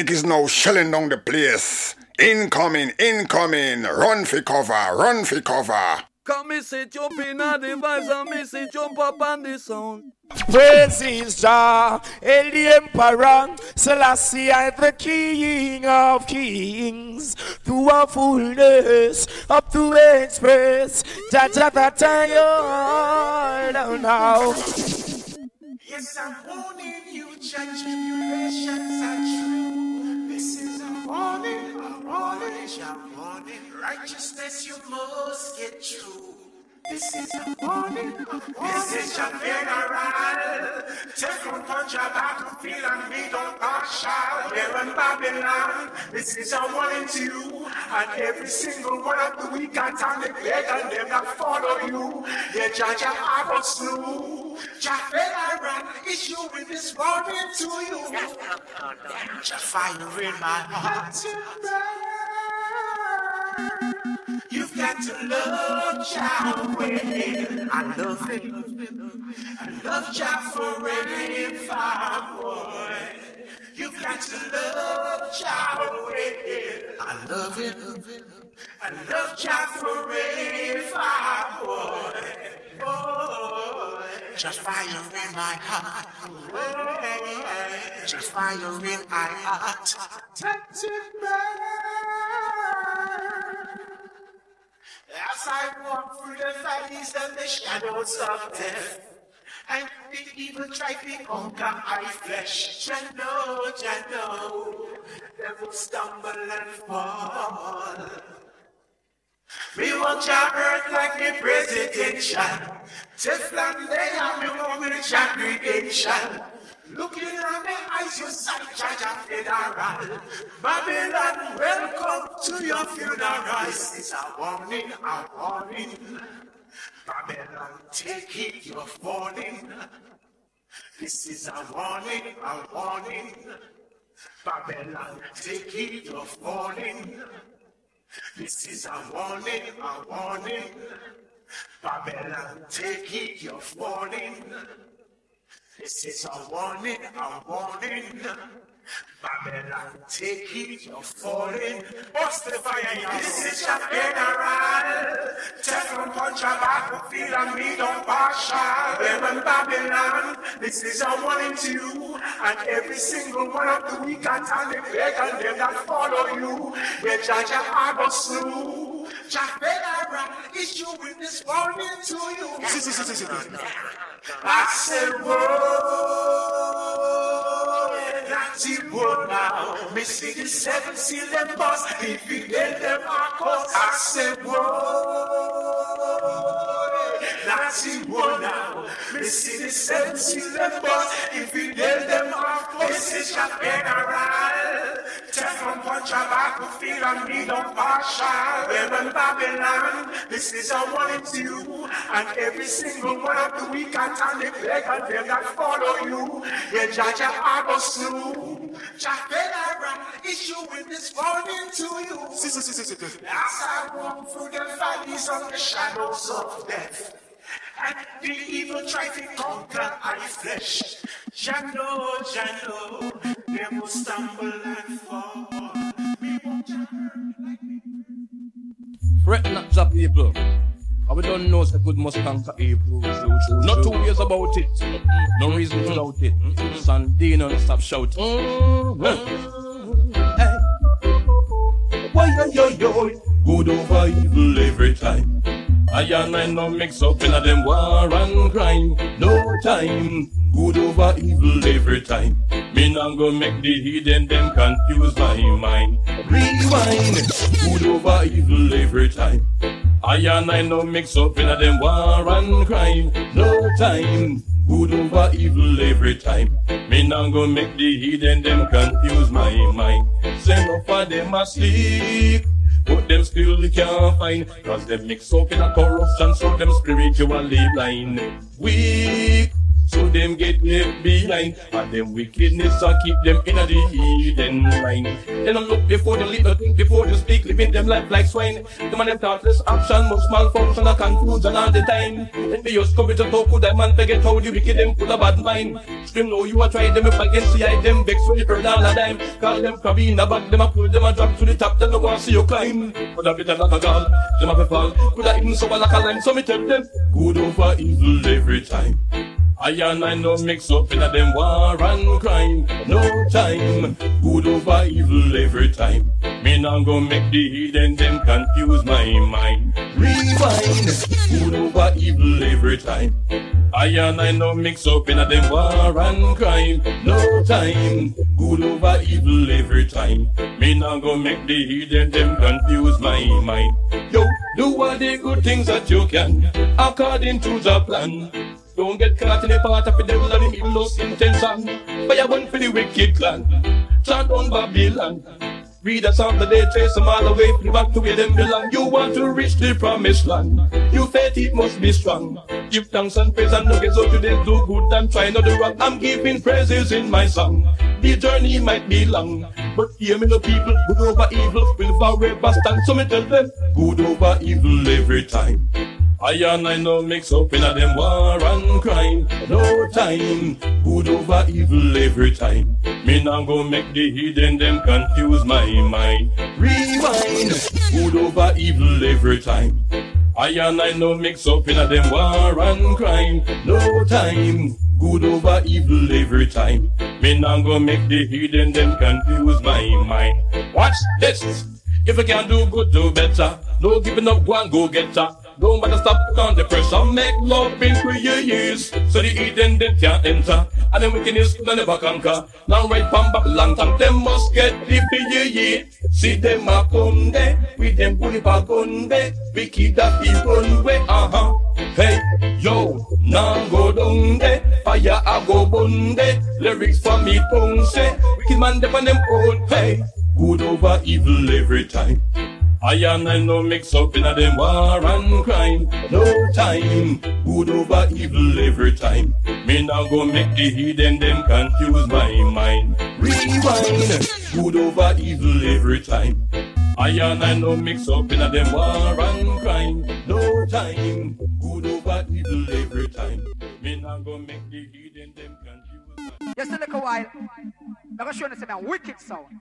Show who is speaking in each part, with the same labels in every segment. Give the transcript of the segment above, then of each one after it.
Speaker 1: Kosmik is now shelling down the place. Incoming, incoming, run for cover, run for cover.
Speaker 2: Come me say jump in the vibes and me say jump up on the sound.
Speaker 3: Praises Jah, El the Emperor, Selassie I the King of Kings, to our fullness, up to express, Jah Jah that I down now.
Speaker 4: Yes, I'm warning you, judge tribulations are true. Warning, a warning, a warning. Righteousness you must get through. This is a warning. This is your funeral. Take on punch your battlefield and be don't partial. Here in Babylon, this is a warning to you. And every single one of the weak and the beg and them that follow you. Yeah, judge your heart slew. Jafela issuing this warning to you. Jah fire in my heart. You've got to love well. I love him. I love Jah forever, boy. You've got to love well. I love him. I love Jah forever, boy. boy. Just fire in my heart. Just fire in my heart. Touching As I walk through the valleys and the shadows of death, and the evil try to conquer my flesh. Jah know, devil stumble and fall. We want your earth like the presidential. Teflon layer, me want with segregation. Looking on the eyes, you sight judge of federal. Babylon, welcome to your funeral. This is a warning, a warning. Babylon, take it, you're falling. This is a warning, a warning. Babylon, take it, you're falling. This is a warning, a warning. Babylon, take it, you're falling. This is a warning, a warning. Babylon, take it, you're falling. Bust the fire. This is your funeral. Teflon punch a battlefield and me don't partial. Them Babylon, this is a warning to you. And every single one of the weak and the beg and them that follow you. Where judge a go slew. Jafela issuing this warning to you. I said, whoa, it, whoa now. Me see the seven seal them boss, if you get them cause. I said, whoa, that's it, now. Me see the seal them boss, if you get them cause. This is your funeral. Teflon punch a battlefield and me don't partial. Them in Babylon, this is a warning to you. And every single one of the weak and the plague and them that follow you. Yeah, judge I go slew. Jafela issuing this warning to you. As I walk through the valleys of the shadows of death. And the evil try to conquer our flesh. Jano, Jano, they will stumble and fall. We won't
Speaker 2: Fret not, the people. And we don't know that good must conquer evil. Not two ways about it. No mm-hmm. reason to doubt it. Mm-hmm. Sandino, stop shouting. Mm-hmm. Hey. Why, yo, yo, good over evil every time. I and I no mix up in a them war and crime. No time, good over evil every time. Me not go make the hidden them confuse my mind. Rewind, good over evil every time. I and I no mix up in a them war and crime. No time, good over evil every time. Me not go make the hidden them confuse my mind. Say no for them asleep. But them still can't find Cause them mix up in a corruption So them spiritually blind Weak so them get left behind. And them wickedness I keep them in a the hidden line. They don't look before they little think before they speak Living them life like swine. The man them thoughtless action must malfunction A confusion all the time. Then they just come a talk with them man forget how the wicked them full of bad mind. Scream know you a try them if against the eye them vex when you heard all a dime Call them crabby in the back them a pull them a drop to the top Then they want see you climb. Could have been like a god them a fall. Could have even so like a lime so me tell them Good over evil every time I and I no mix up in a them war and crime. No time, good over evil every time. Me not go make the hidden them confuse my mind. Rewind, good over evil every time. I and I no mix up in a them war and crime. No time, good over evil every time. Me not go make the hidden them confuse my mind. Yo, do all the good things that you can, according to the plan. Don't get caught in the part of the devil and the evil's intention. Fire one for the wicked clan. Chant on Babylon. Read a song that they chase them all away from back to where them belong. You want to reach the promised land. You faith it must be strong. Give thanks and praise and nuggets so today do good and try not to wrong. I'm giving praises in my song. The journey might be long, but hear me the people, good over evil will forever stand. So me tell them, good over evil every time. I and I no mix up in a them war and crime. No time, good over evil every time. Me now go make the hidden them confuse my mind. Rewind, good over evil every time. I and I no mix up in a them war and crime. No time, good over evil every time. Me now go make the hidden them confuse my mind. Watch this. If I can do good, do better. No giving up, go and go get her. Don't bother stop on the pressure. Make love in three years. So the Eden them can't enter. And then wickedness they never conquer. Now right from Babylon town, them must get the ye. See them a come there. With them bully back on there. Wicked that people way. Uh-huh. Hey, yo, now go down there. Fire a go burn there. Lyrics for me tongue say. Wicked man them on them own. Hey, good over evil every time. I and I no mix up in a them war and crime. No time, good over evil every time. Me now go make the hidden them confuse my mind. Rewind, good over evil every time. I and I no mix up in a them war and crime. No time, good over evil every time. Me now go make the hidden them confuse my
Speaker 5: Just a little while. I'm going to show you some wicked sound.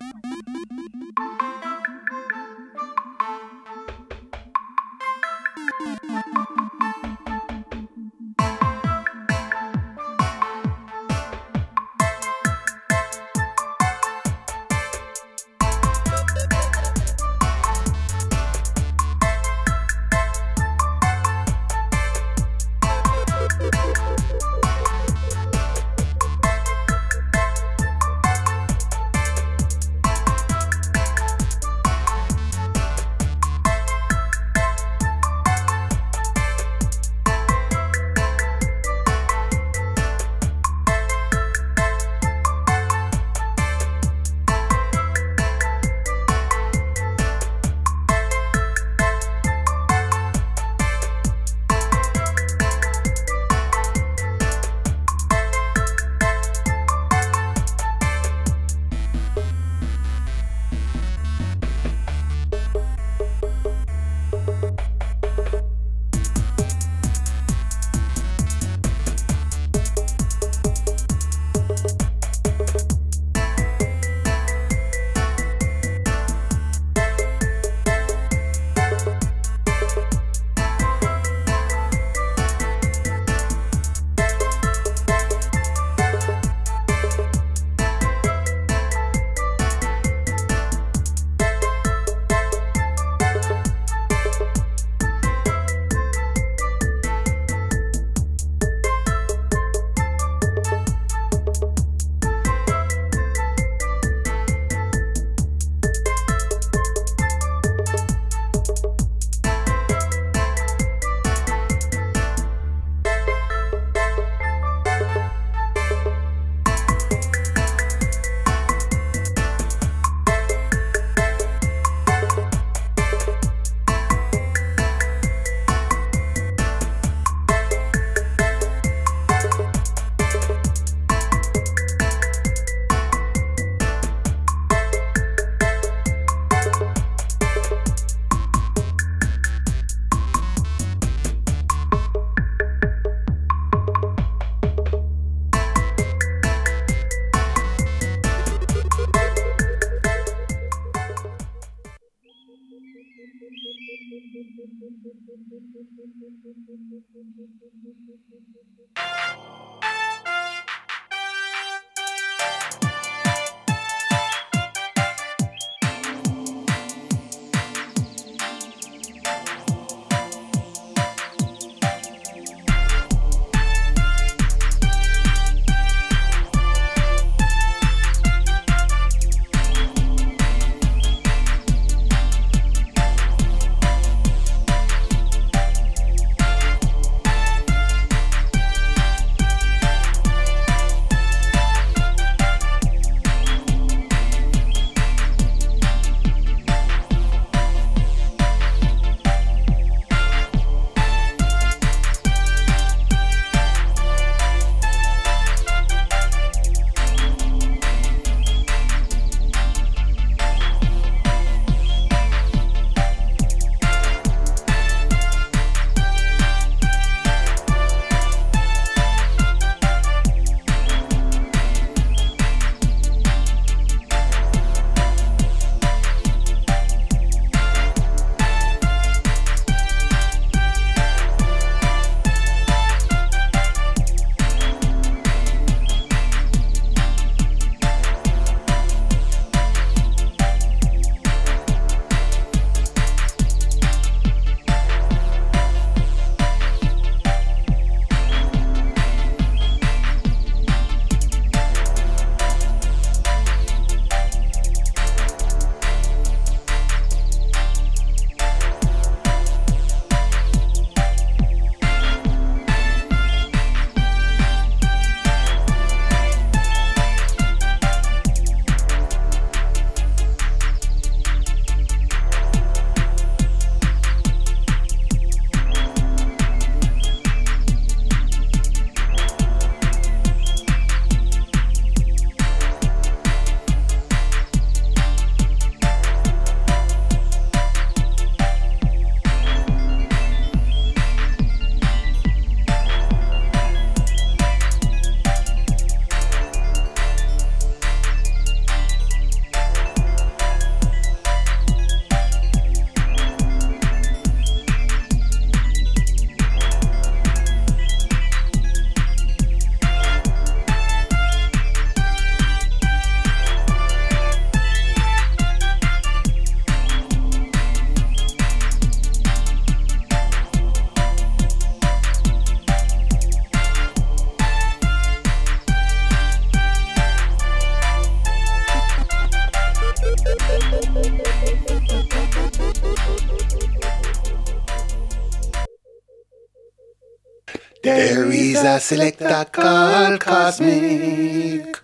Speaker 6: A selector called Kosmik.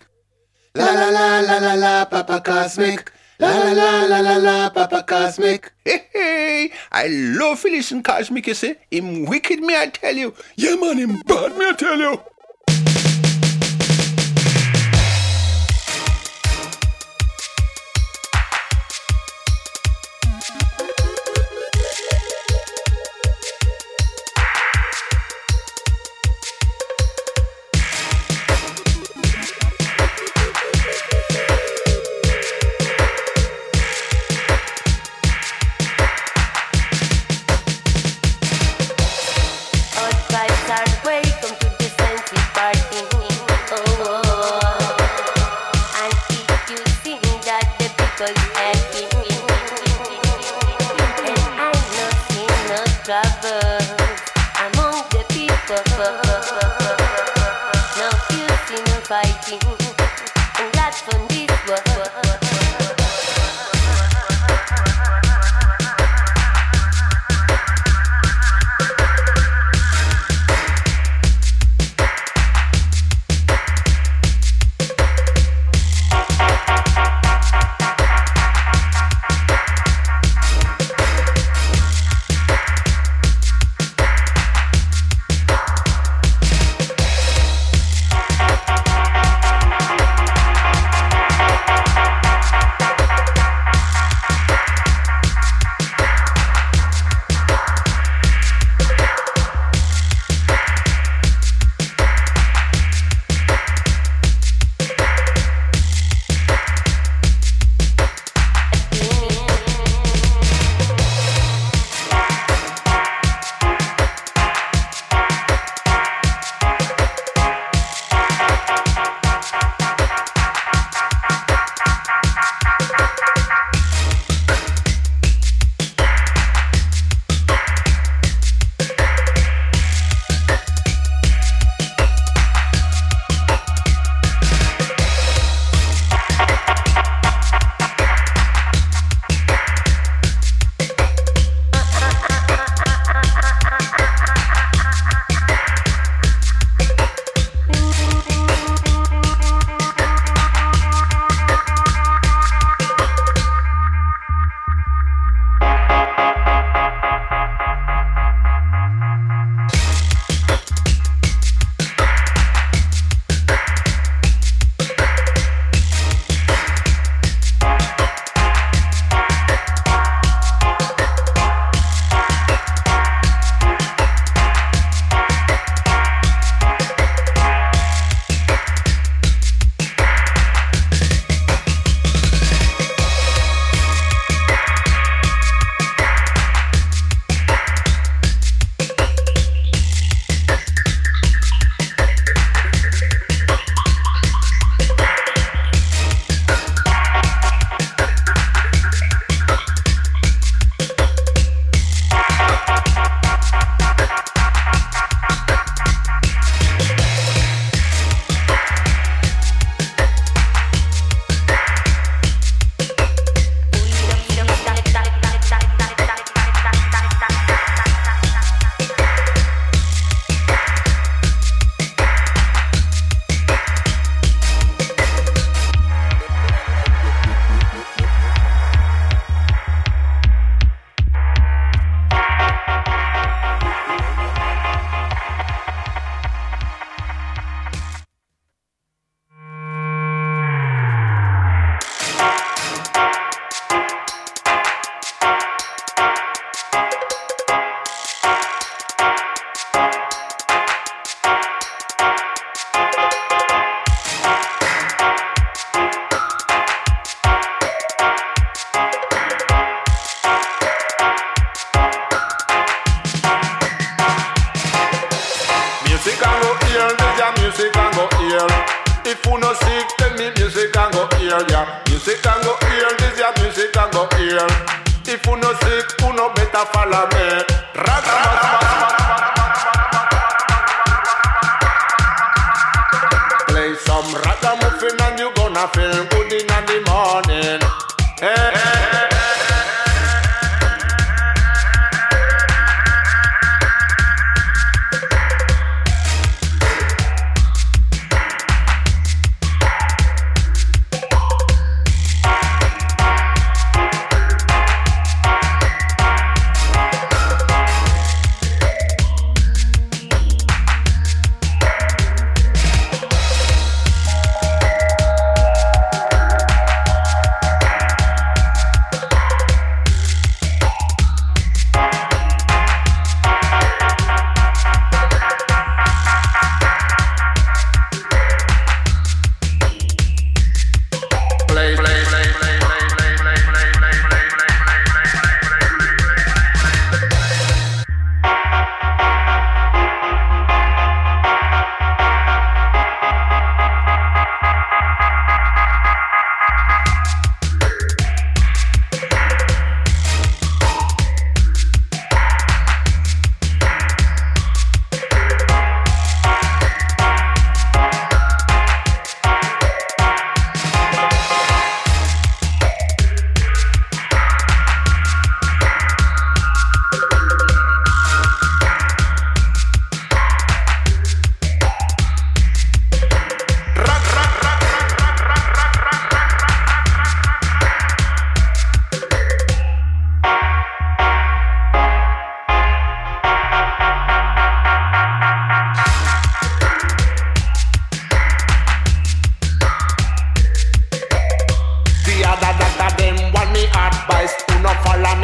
Speaker 6: La la la la la la, Papa Kosmik. La la la la la la, Papa Kosmik.
Speaker 7: Hey, hey, I love listen Cosmic, you see. Him wicked me, I tell you.
Speaker 8: Yeah, man, him bad me, I tell you.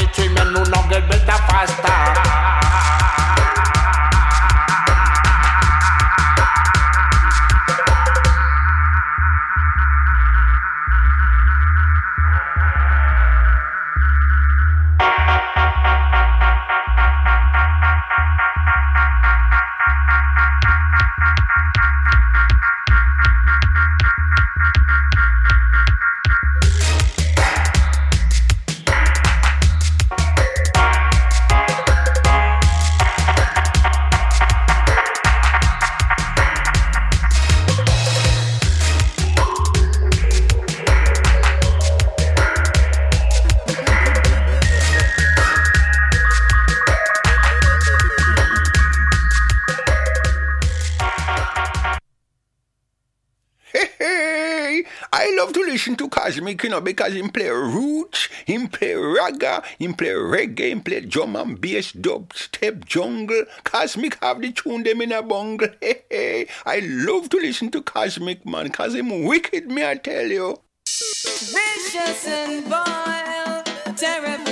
Speaker 9: me team and no get. dynamic, you
Speaker 7: know, because him play roots, him play ragga, him play reggae, him play drum and bass, dub, step, jungle. Kosmik have the tune them in a bungle. Hey, hey. I love to listen to Kosmik, man, cause him wicked, me I tell you.
Speaker 10: Richardson Boyle, terrible.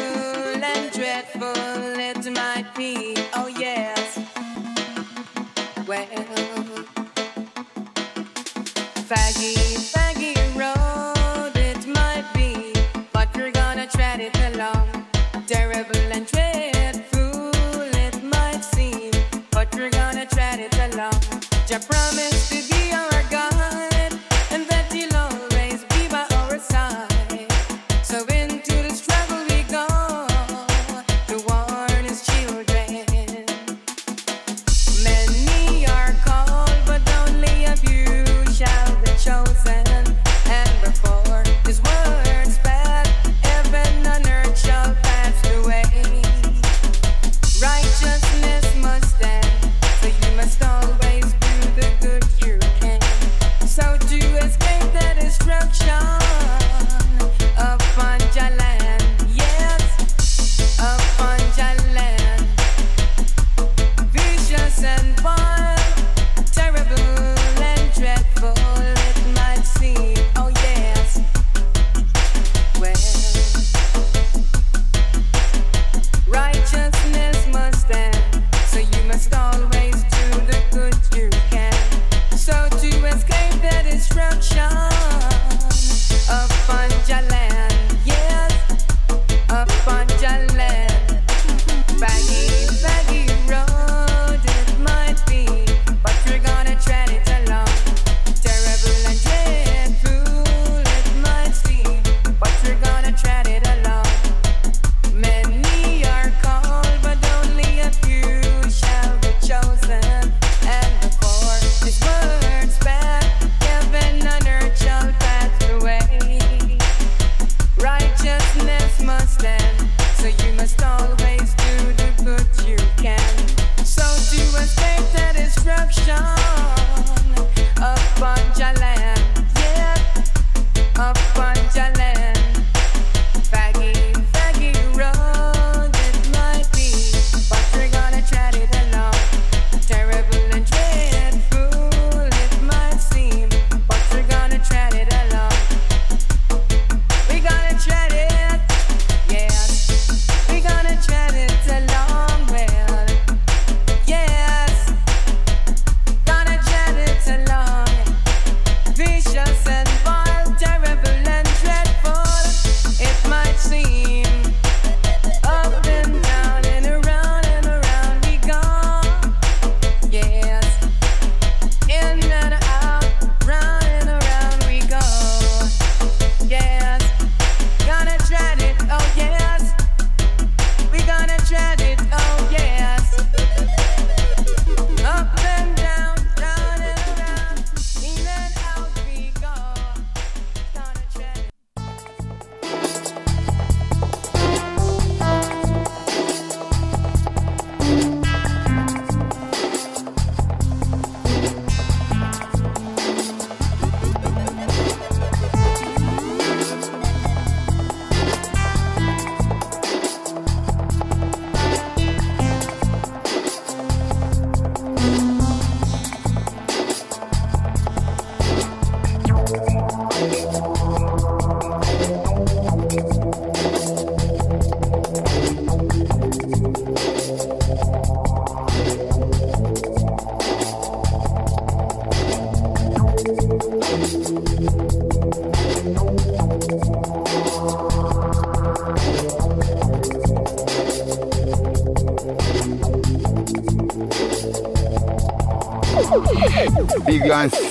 Speaker 10: Promise.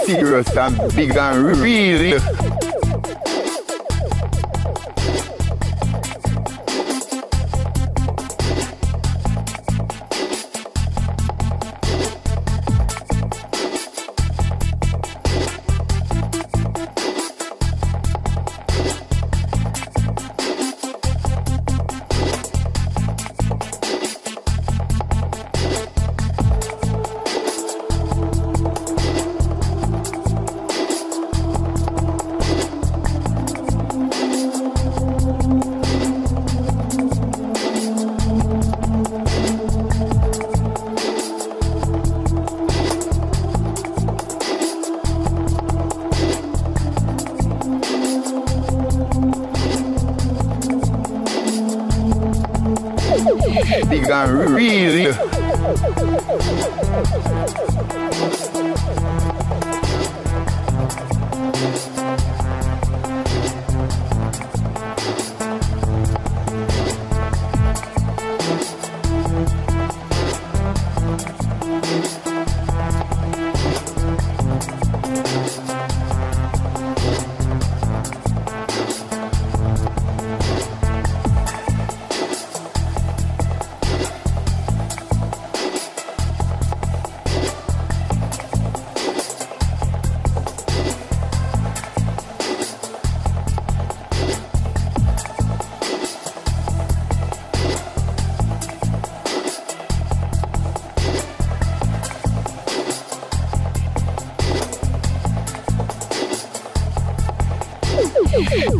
Speaker 10: cigarettes and
Speaker 11: big and real.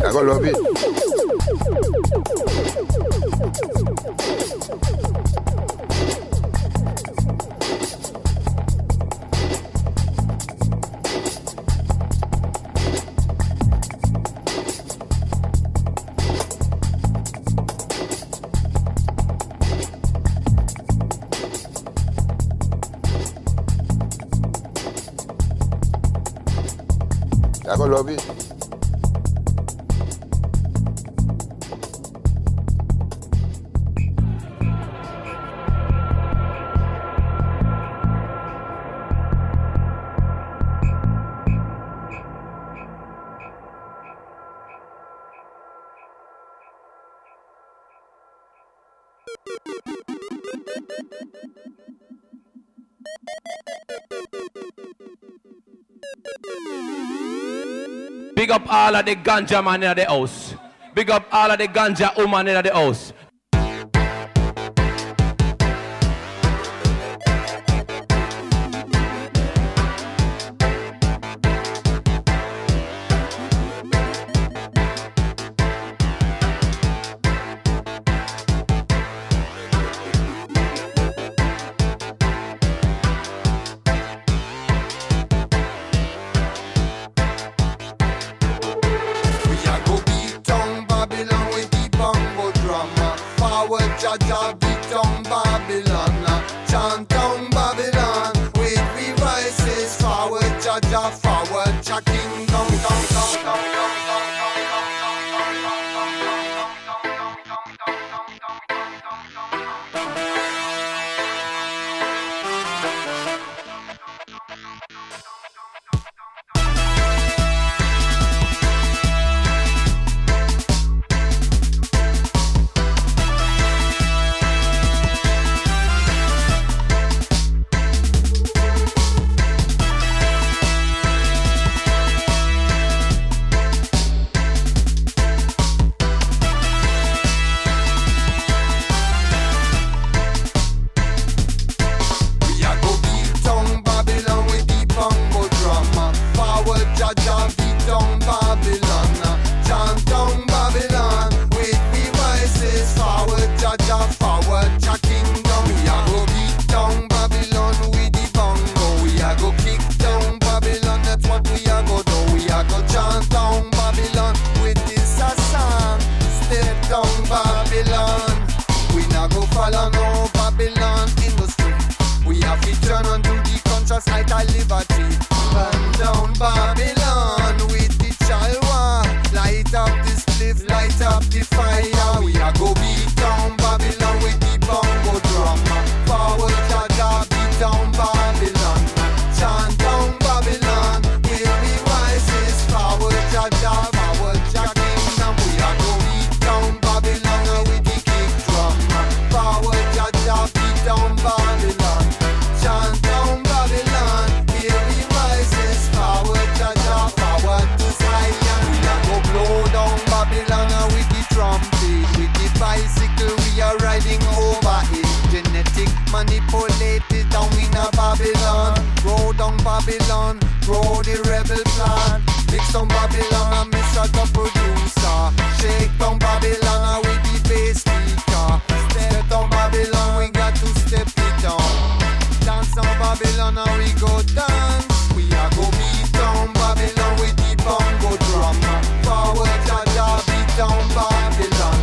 Speaker 11: Kakọ́ lọ bí. Kakọ́ love it.
Speaker 12: Big up all of the ganja man in the house. Big up all of the ganja woman in the house. Kingston Babylon and me shut up producer. Shake down Babylon we the bass speaker. Step down Babylon, we got to step it down. Dance on Babylon and we go dance. We are go beat down Babylon with the bongo drum. Forward, Jaja, beat down Babylon.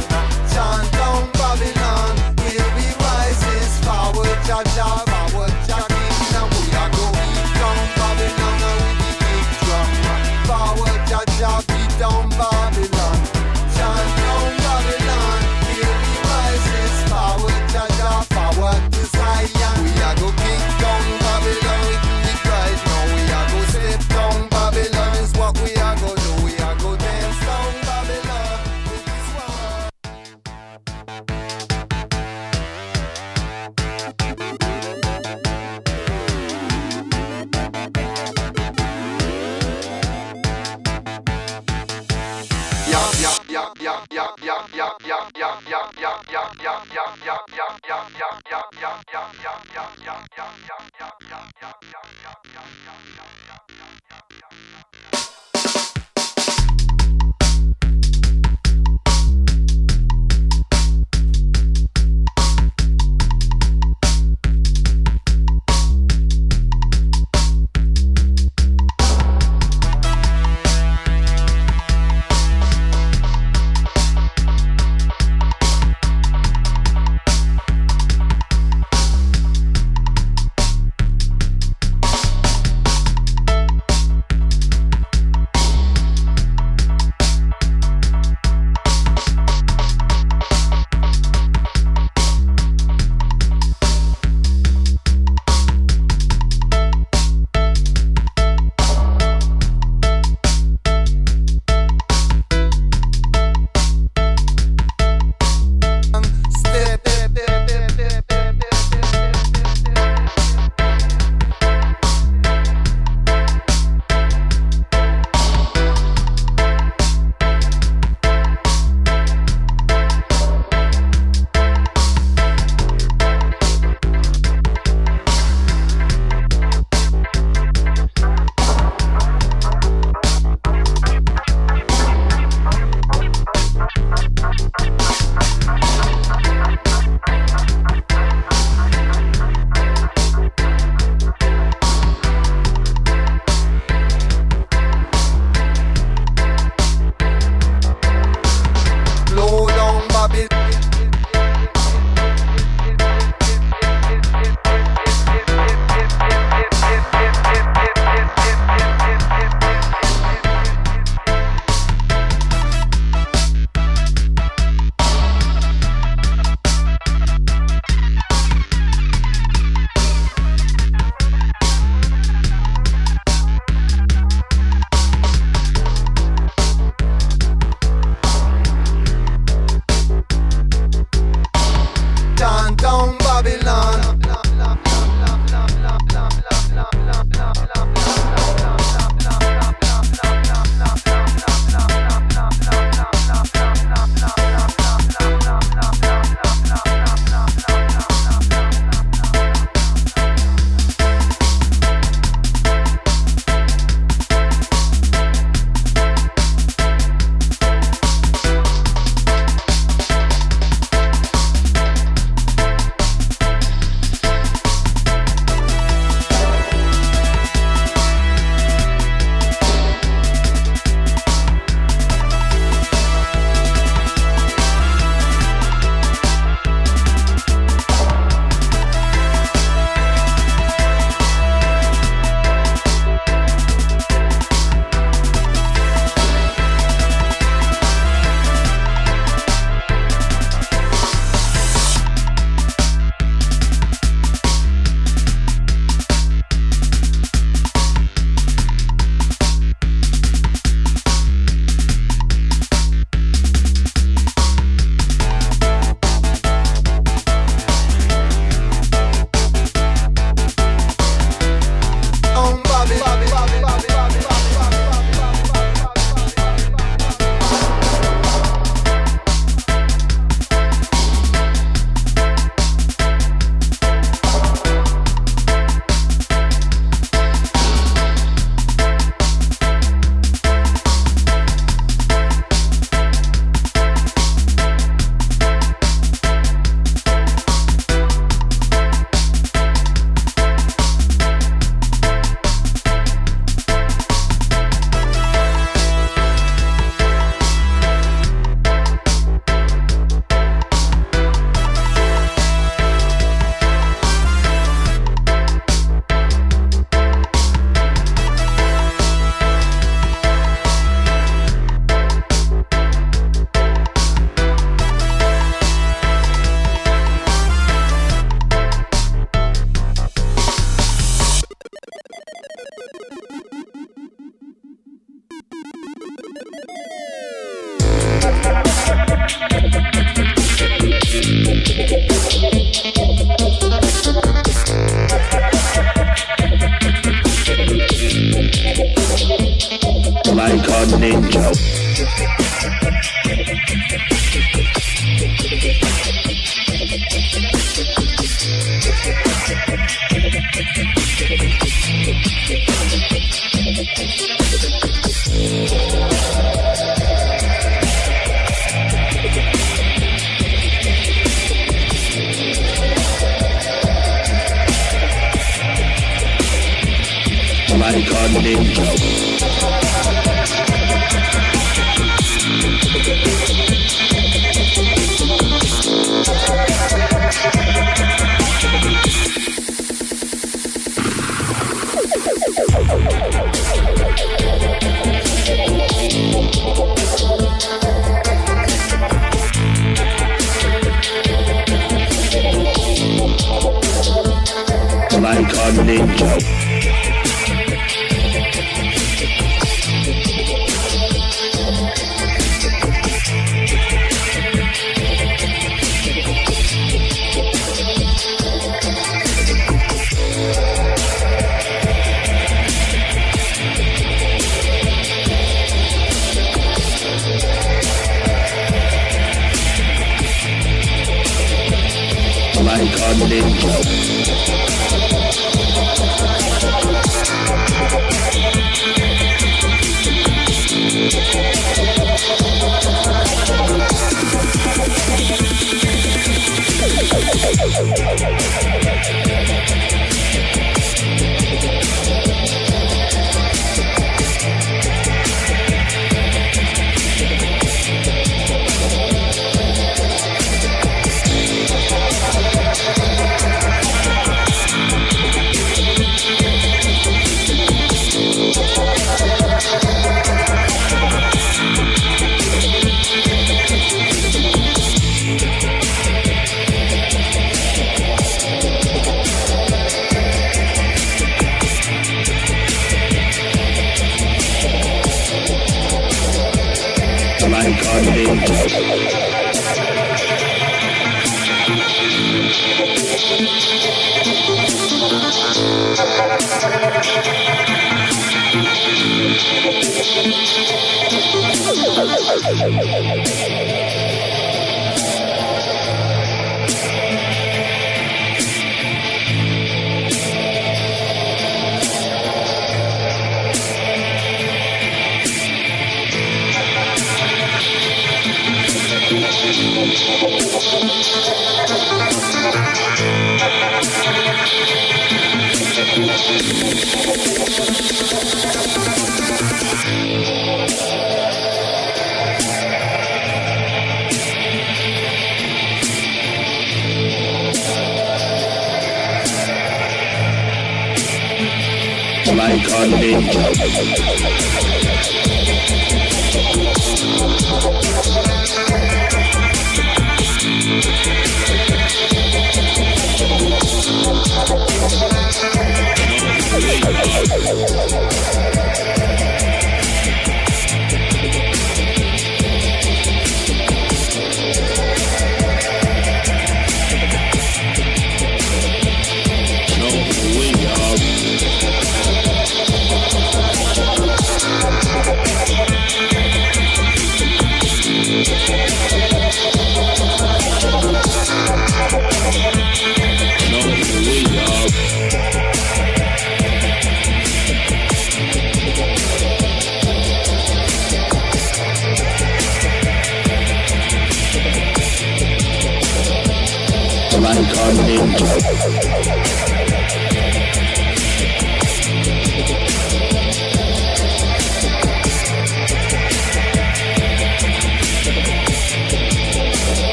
Speaker 12: Chant down Babylon, rises. Forward, Jaja, forward, Jaja,
Speaker 1: Yeah.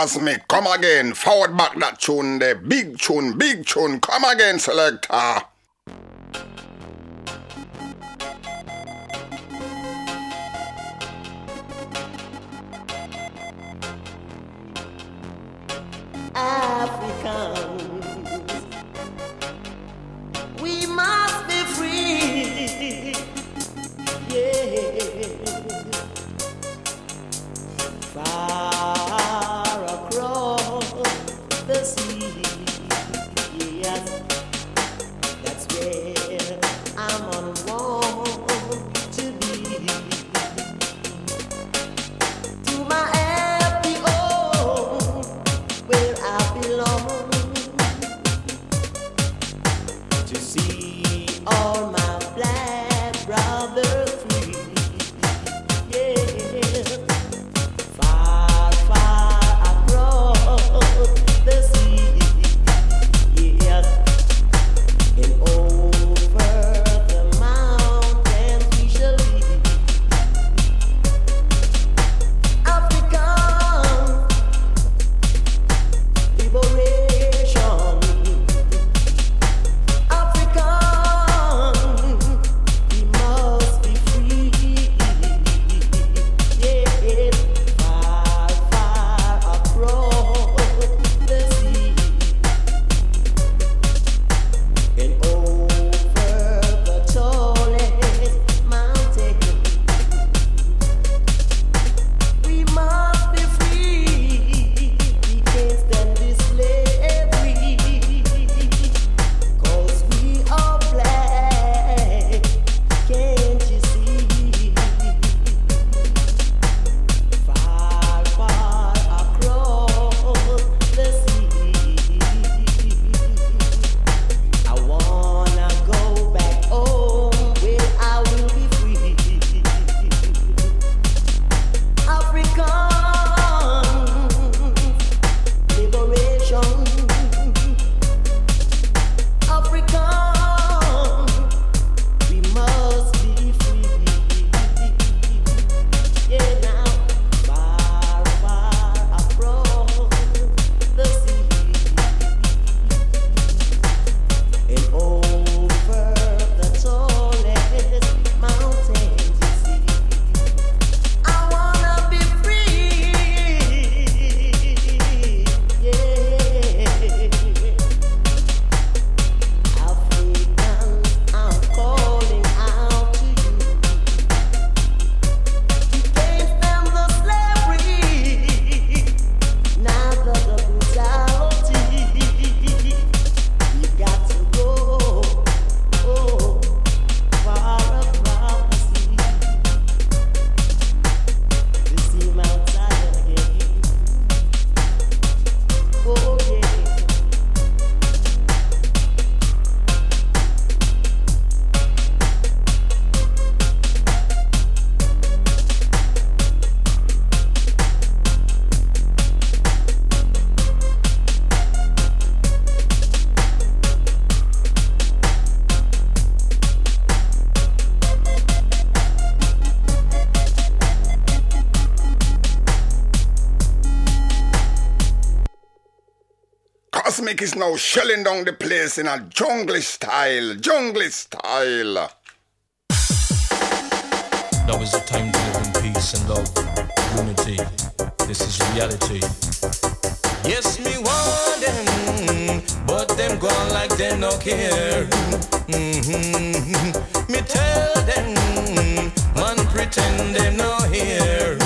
Speaker 1: Kosmik. Come again. Forward back that tune there. Big tune, big tune. Come again, selector. music is now shelling down the place in a jungle style, jungle style.
Speaker 13: Now is the time to live in peace and love, unity. This is reality.
Speaker 2: Yes, me want them, but them gone like them no care. Mm-hmm. Me tell them, man pretend them no here.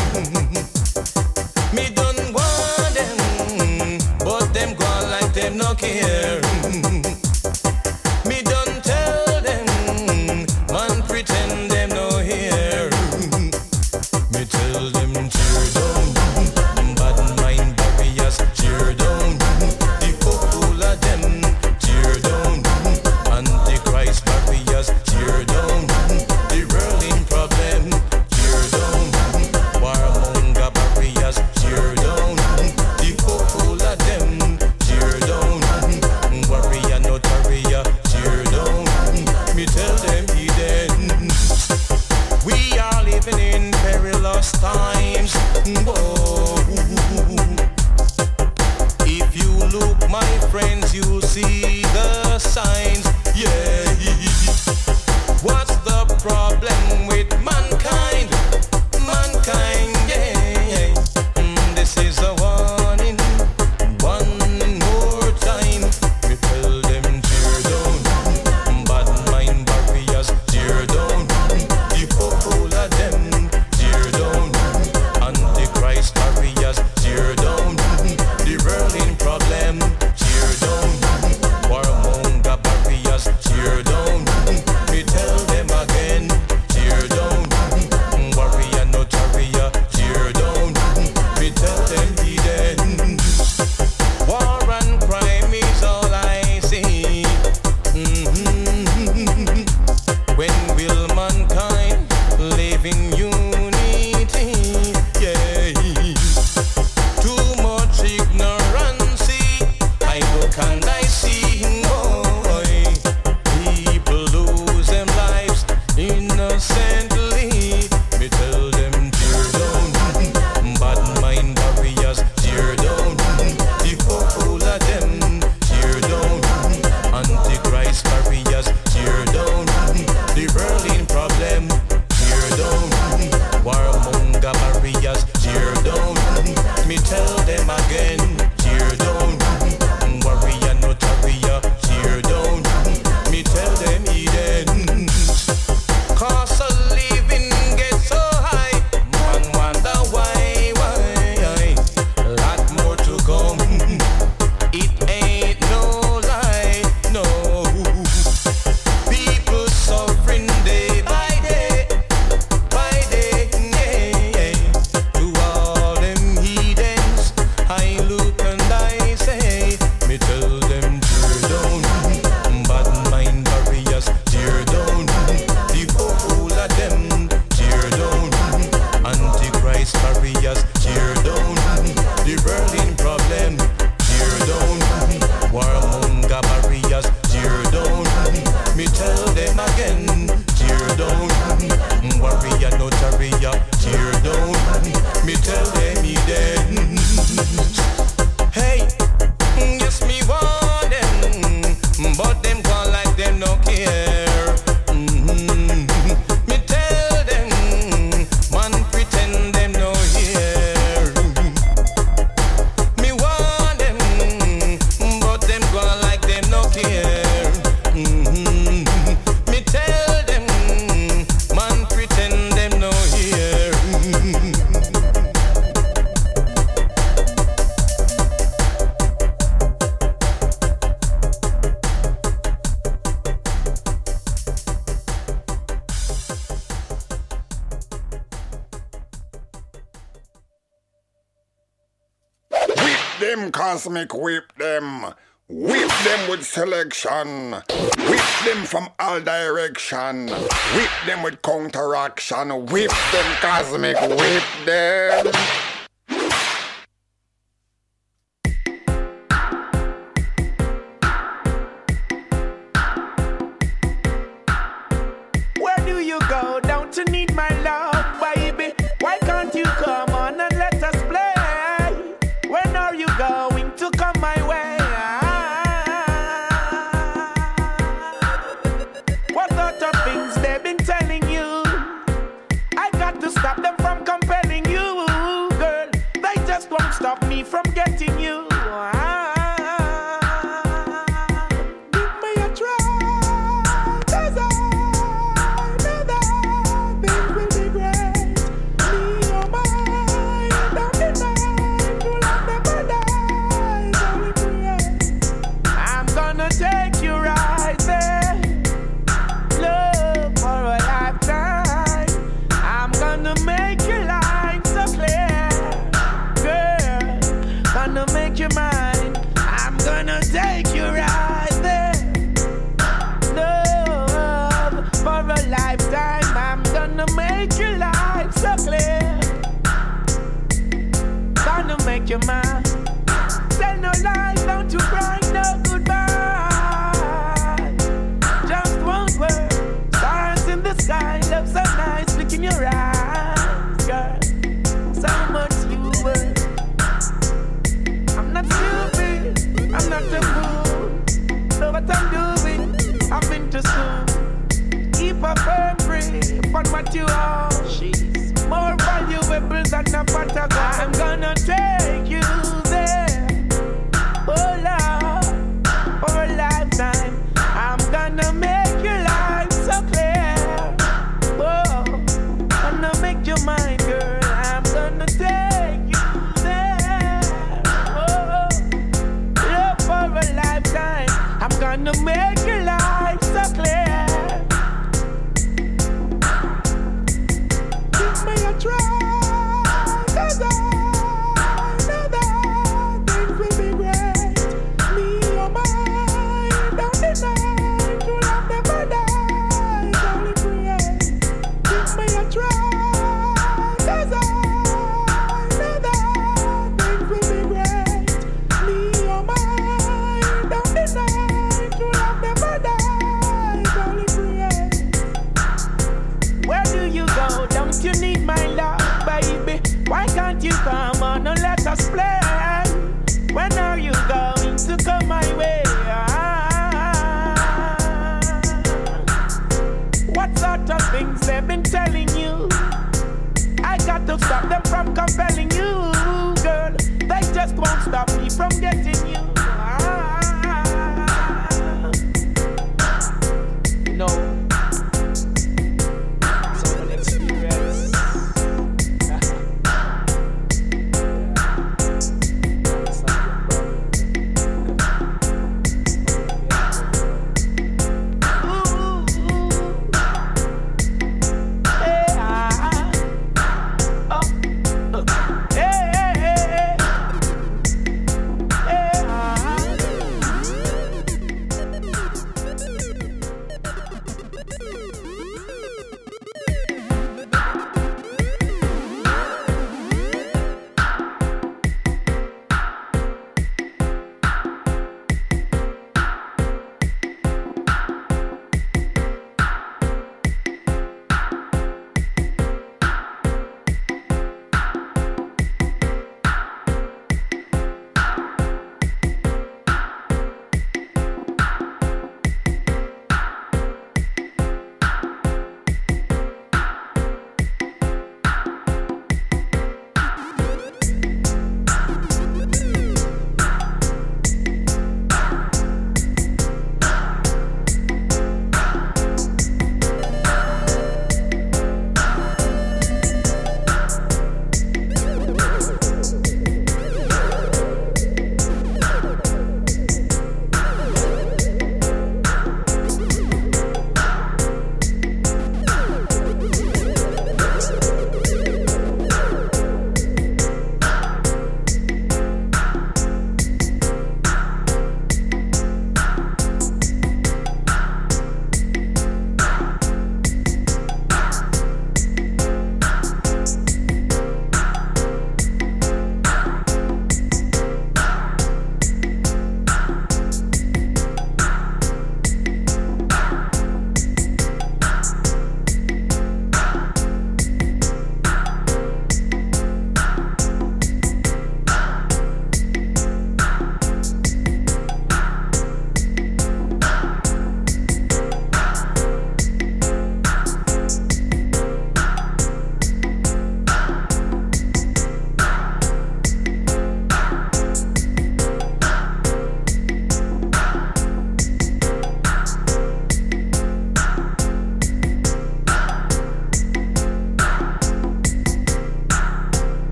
Speaker 2: Whip them from all direction. Whip them with counteraction. Whip them Kosmik. Whip them.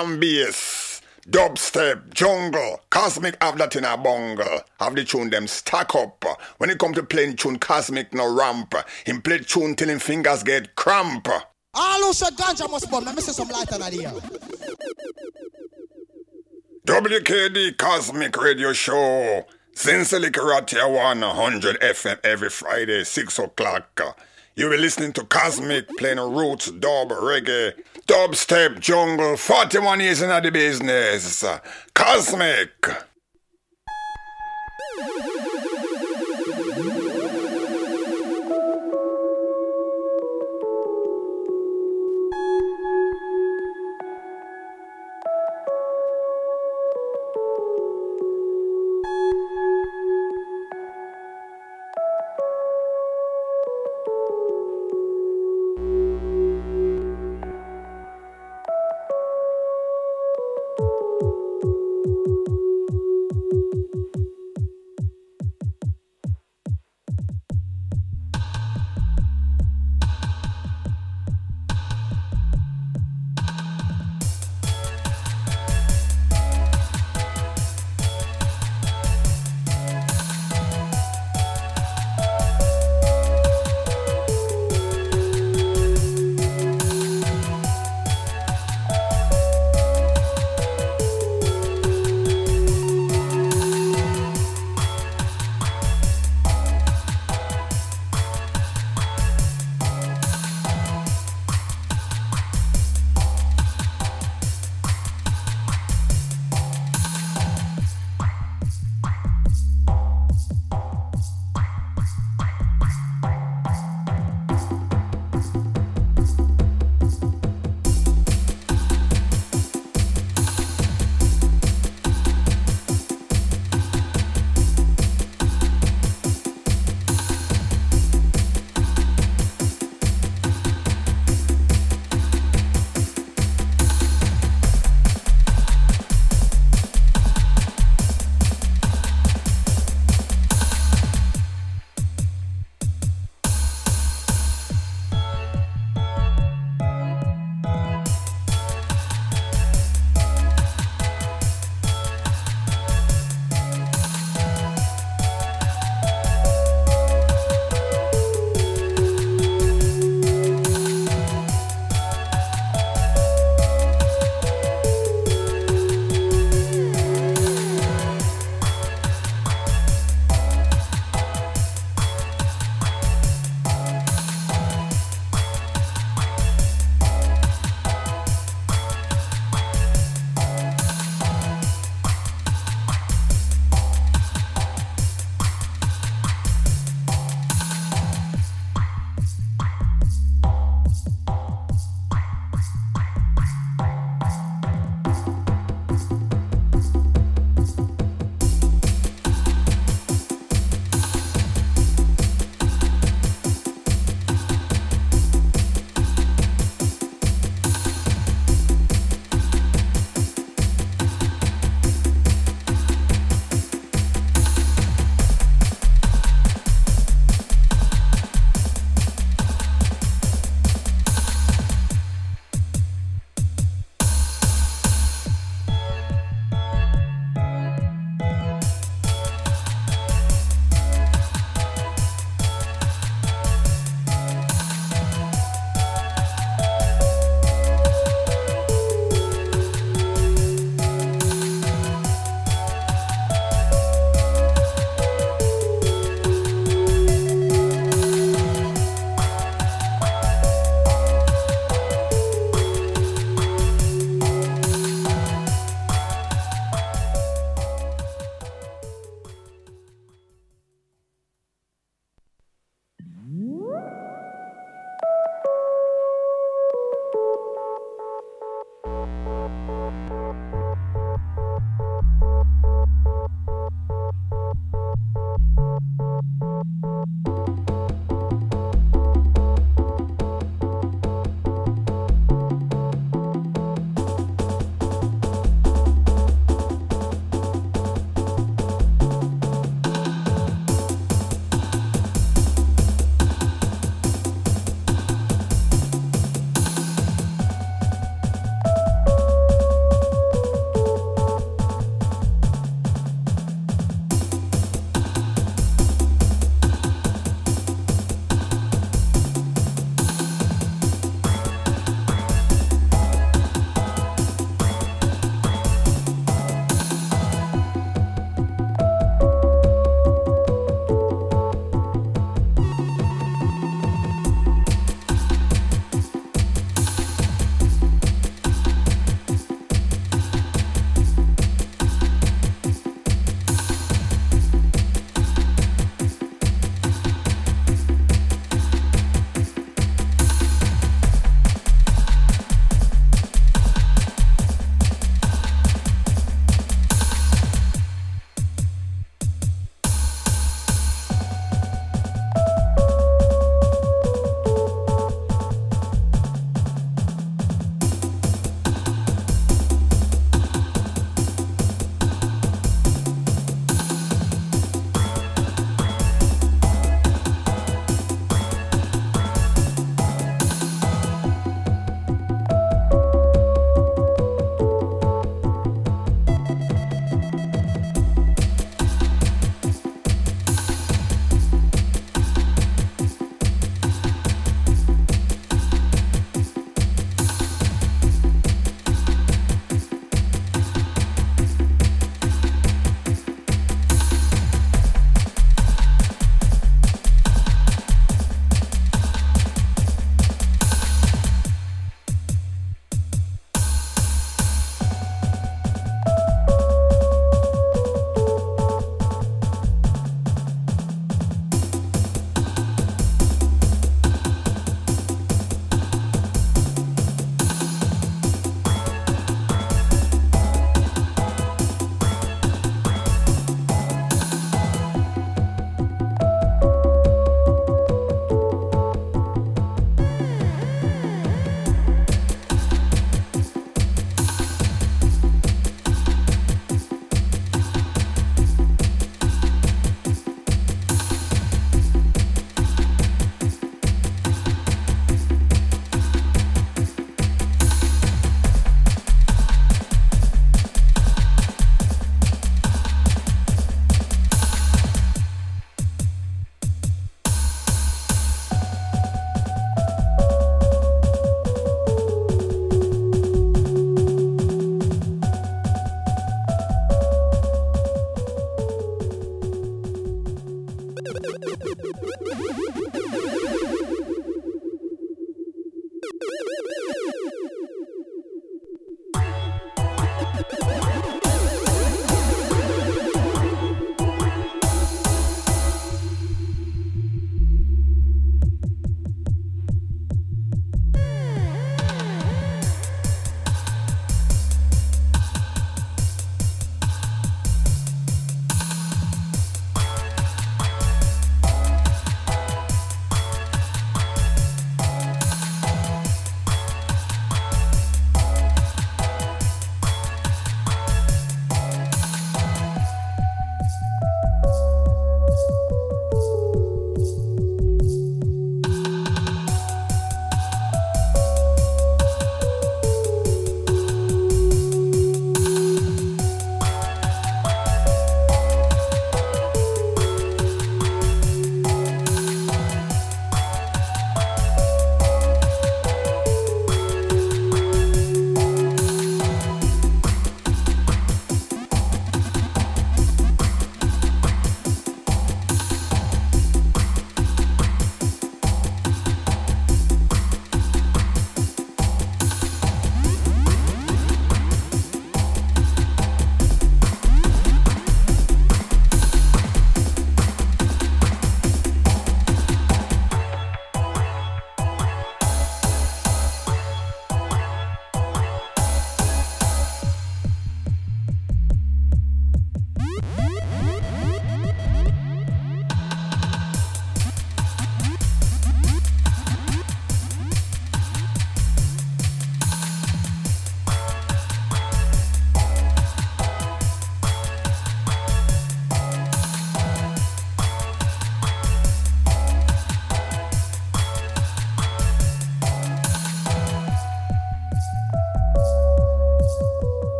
Speaker 14: Drum bass, dubstep, jungle, Kosmik have that in a bungle. Have the tune them stack up. When it come to playing tune, Kosmik no ramp. Him play tune till him fingers get cramp.
Speaker 15: All who said ganja must bomb. Let me see some light on.
Speaker 14: WKD Kosmik Radio Show. Zintzilik Irratia 100 FM every Friday, 6 o'clock. You will be listening to Kosmik playing roots, dub, reggae, dubstep, jungle, 41 years in the business. Kosmik.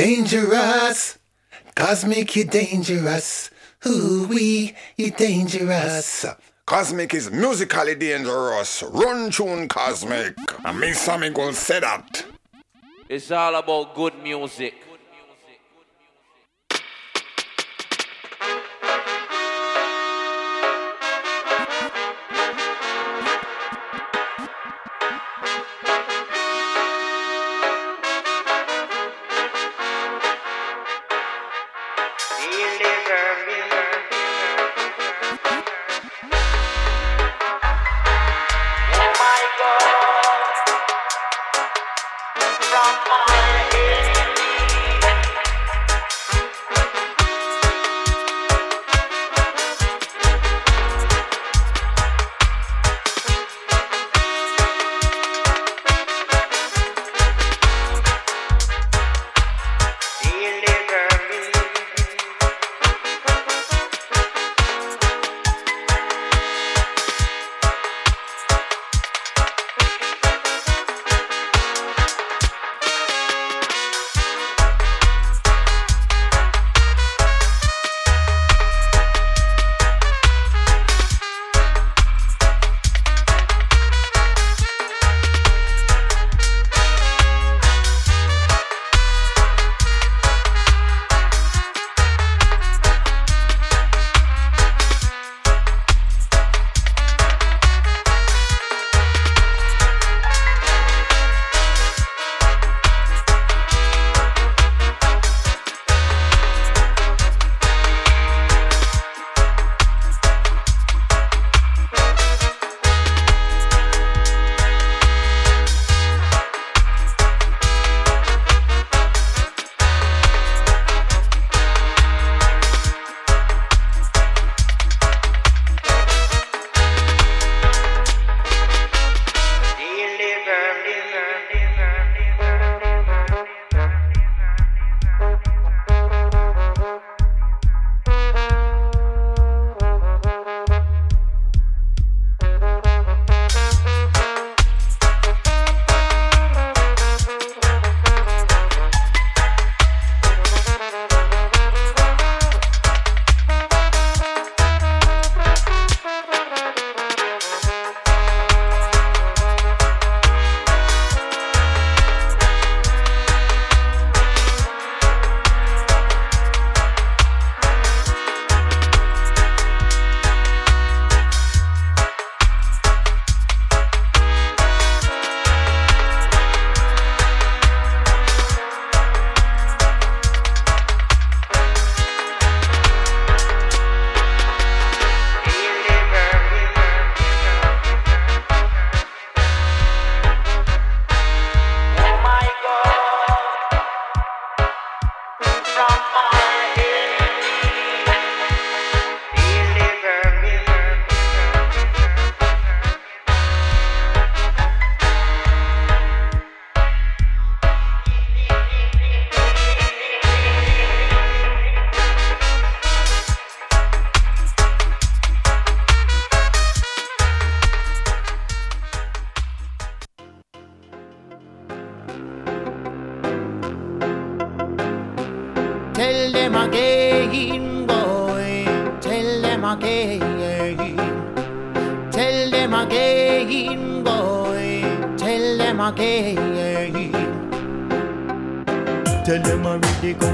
Speaker 6: Dangerous. Kosmik, you're dangerous. Ooh wee, you're dangerous.
Speaker 14: Kosmik is musically dangerous. Run tune Kosmik. And me Sammy Gold say that.
Speaker 16: It's all about good music.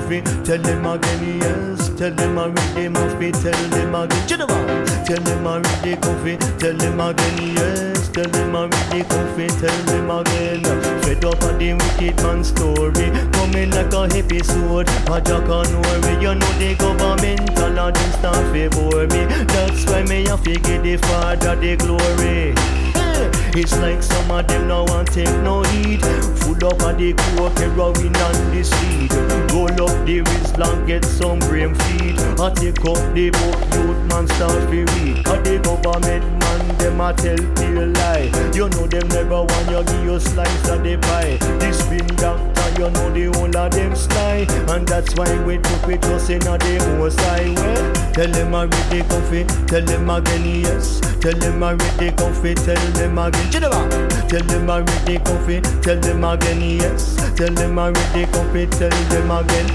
Speaker 17: The tell them again yes. Tell them I read the muffin, tell them again. Gentlemen, tell them I read the coffee, tell them again yes. Tell them I read the coffee, tell them again. Fed up of the wicked man story, coming like a episode. A jack and worry, you know the governmental and them start favor me. That's why me have to give the Father the glory. It's like some of them now want take no heed. Full up of the coke, heroin and the seed. Roll up the wrist and get some brain feed. I take up the book, youth man start to read. Cause the government man, them a tell you lie. You know them never want you give you slice of the pie. This spin doctor, you know the whole of them sly. And that's why we took it us in a the most high way. Tell them I ready comfy, tell them again yes. Tell them I ready comfy, tell them again. Geneva. Tell them I ready comfy, tell them again yes. Tell them I ready comfy, tell them again.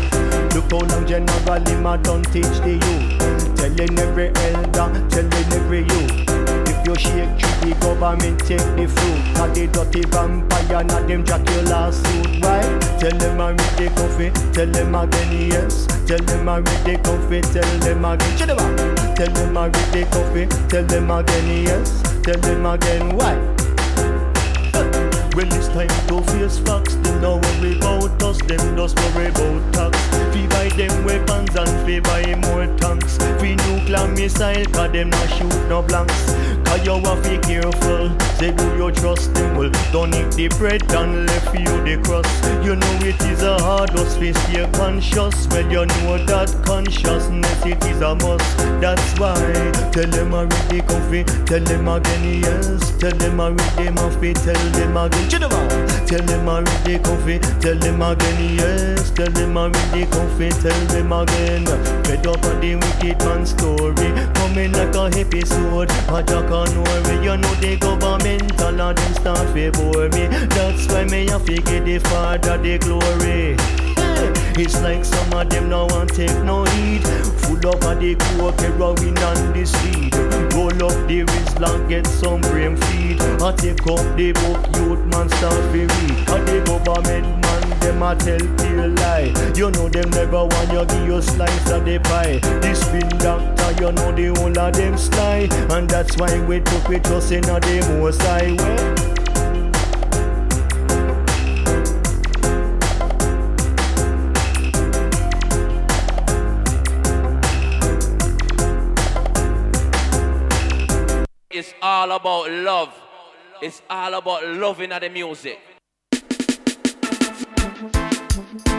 Speaker 17: Look how long General Lima don't teach the youth. Telling every elder, telling every youth. You shake to the government, take the fruit. Cause the dirty vampire, not them Dracula suit, right? Tell them I'm the coffee, tell them again yes. Tell them I'm the coffee, tell them again. Geneva. Tell them I'm the coffee, tell them again yes. Tell them again why. When it's time to face facts, them no worry about us, them just worry about tax. Fi buy them weapons and fi buy more tanks. Fi nuclear missile, cause them not shoot no blanks. Cause you to be careful, say do you trust them? Well, don't eat the bread and left you the crust. You know it is a hard us fi stay conscious. Well, you know that consciousness it is a must. That's why tell them I ready comfy, tell them again yes, tell them I ready muffy, tell them again. Geneva. Tell them I ready comfy, tell them again yes, tell them I ready comfy, tell them again. Fed up on the wicked man story, coming like a episode. A Attack on worry, you know the government all of them start fi bore me. That's why me have to give the Father the glory. It's like some of them now want take no heed. Full up of the coke, heroin and the seed. Roll up the Rizla, get some brain feed. I take up the book, youth man start to read. And the government them a tell their lie. You know them never want you give you slice of the pie. This spin doctor, you know the whole of them sly. And that's why we took it just in a the most highway.
Speaker 18: It's all about love. It's all about loving of the music.
Speaker 10: Thank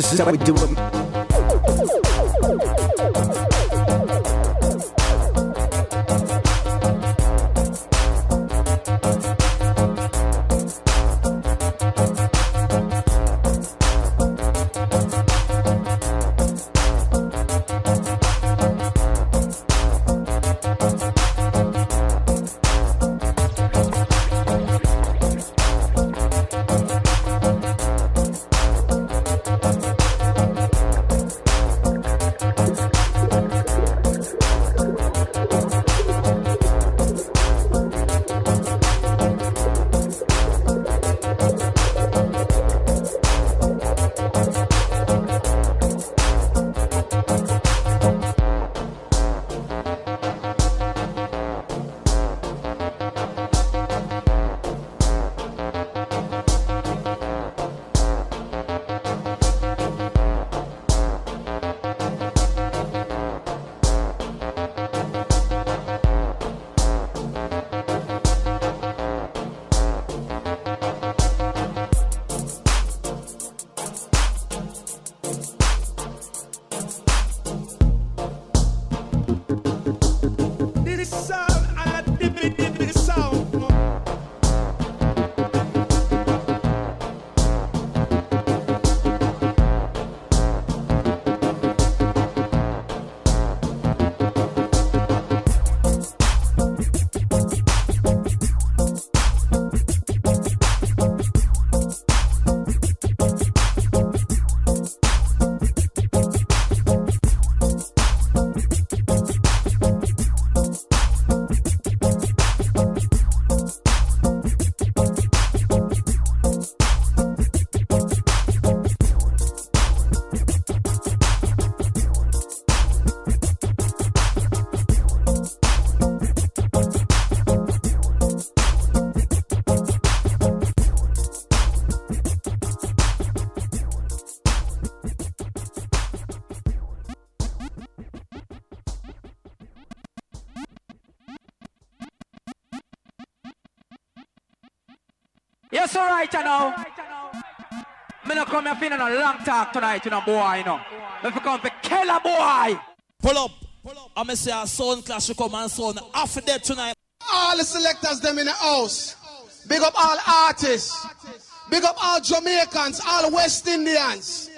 Speaker 19: This is how we do it.
Speaker 5: Yes, all right, you know. Me no come here feeling a long talk tonight, you know, boy, you know. If you come for kill a boy.
Speaker 15: Pull up. I'm gonna say a sound clash will come and sound after that tonight.
Speaker 20: All the selectors them in the house. Big up all artists. Big up all Jamaicans, all West Indians.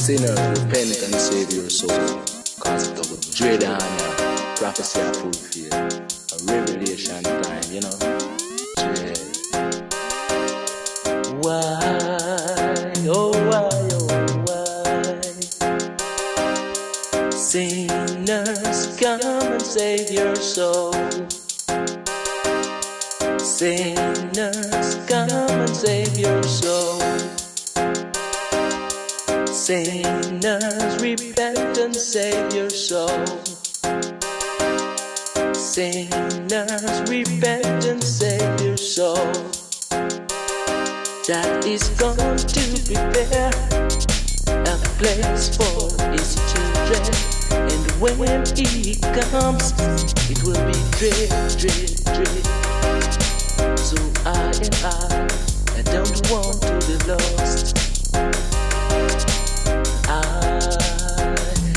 Speaker 21: Sinner, repent and save your soul, cause the dread and prophecy are fulfilled, a revelation time, you know.
Speaker 22: save your soul. Sinners, repent and save your soul. Sinners, repent and save your soul. That is gone to prepare a place for his children. And when he comes, it will be dread, dread, dread. So I am I don't want to be lost. I,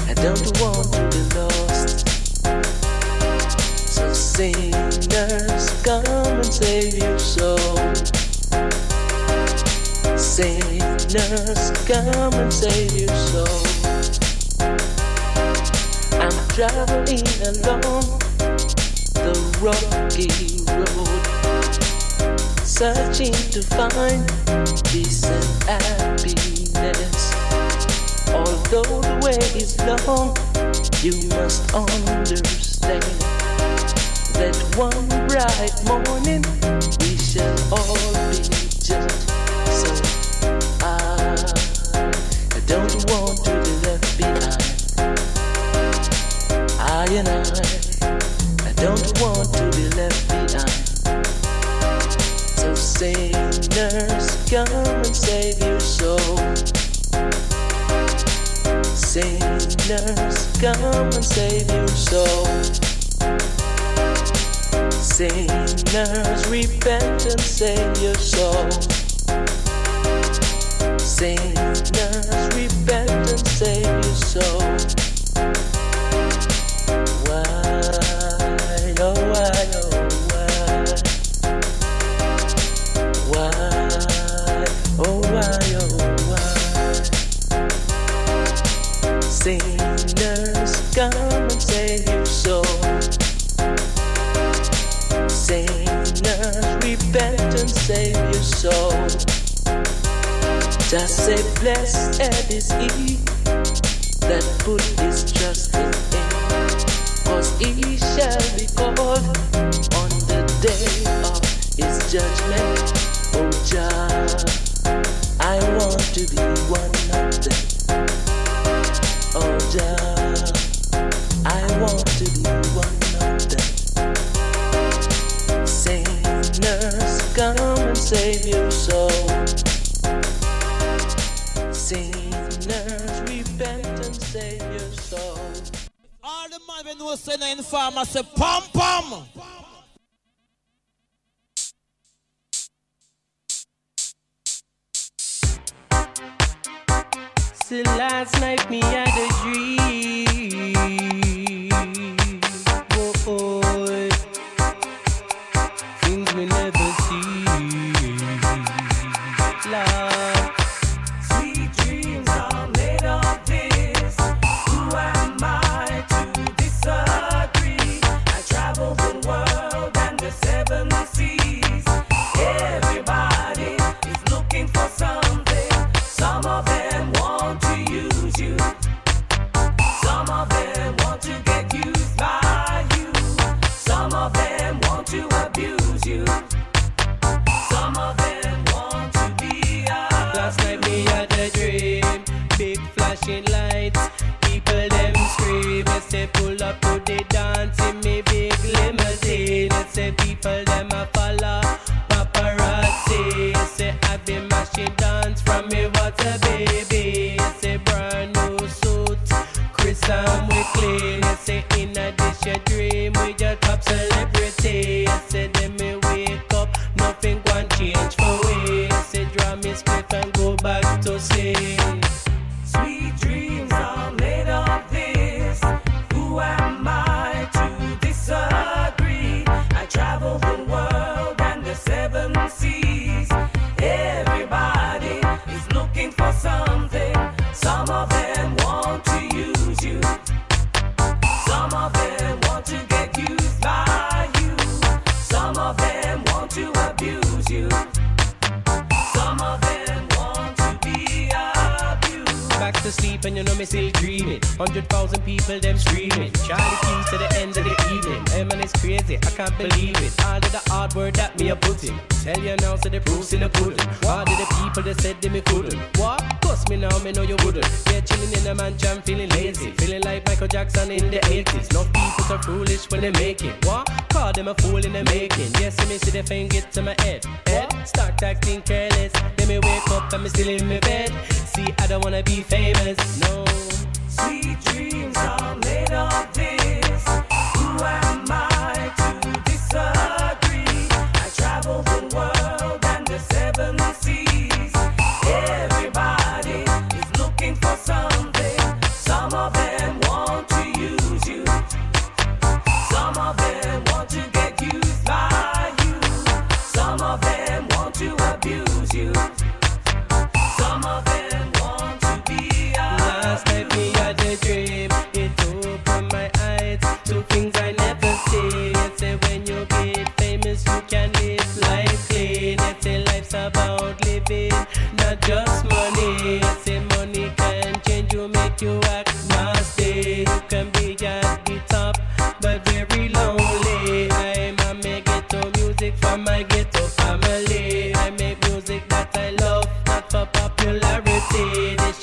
Speaker 22: I don't want to be lost. So come and save your soul. Come and save your soul. I'm traveling along the rocky road searching to find peace and happiness. Although the way is long, you must understand that one bright morning we shall all be just. come and save your soul. Sinners, repent and save your soul. Sinners, blessed at this ease. Savior song.
Speaker 15: All the man we know say no informer say pom pom.
Speaker 22: See, last night me had a dream.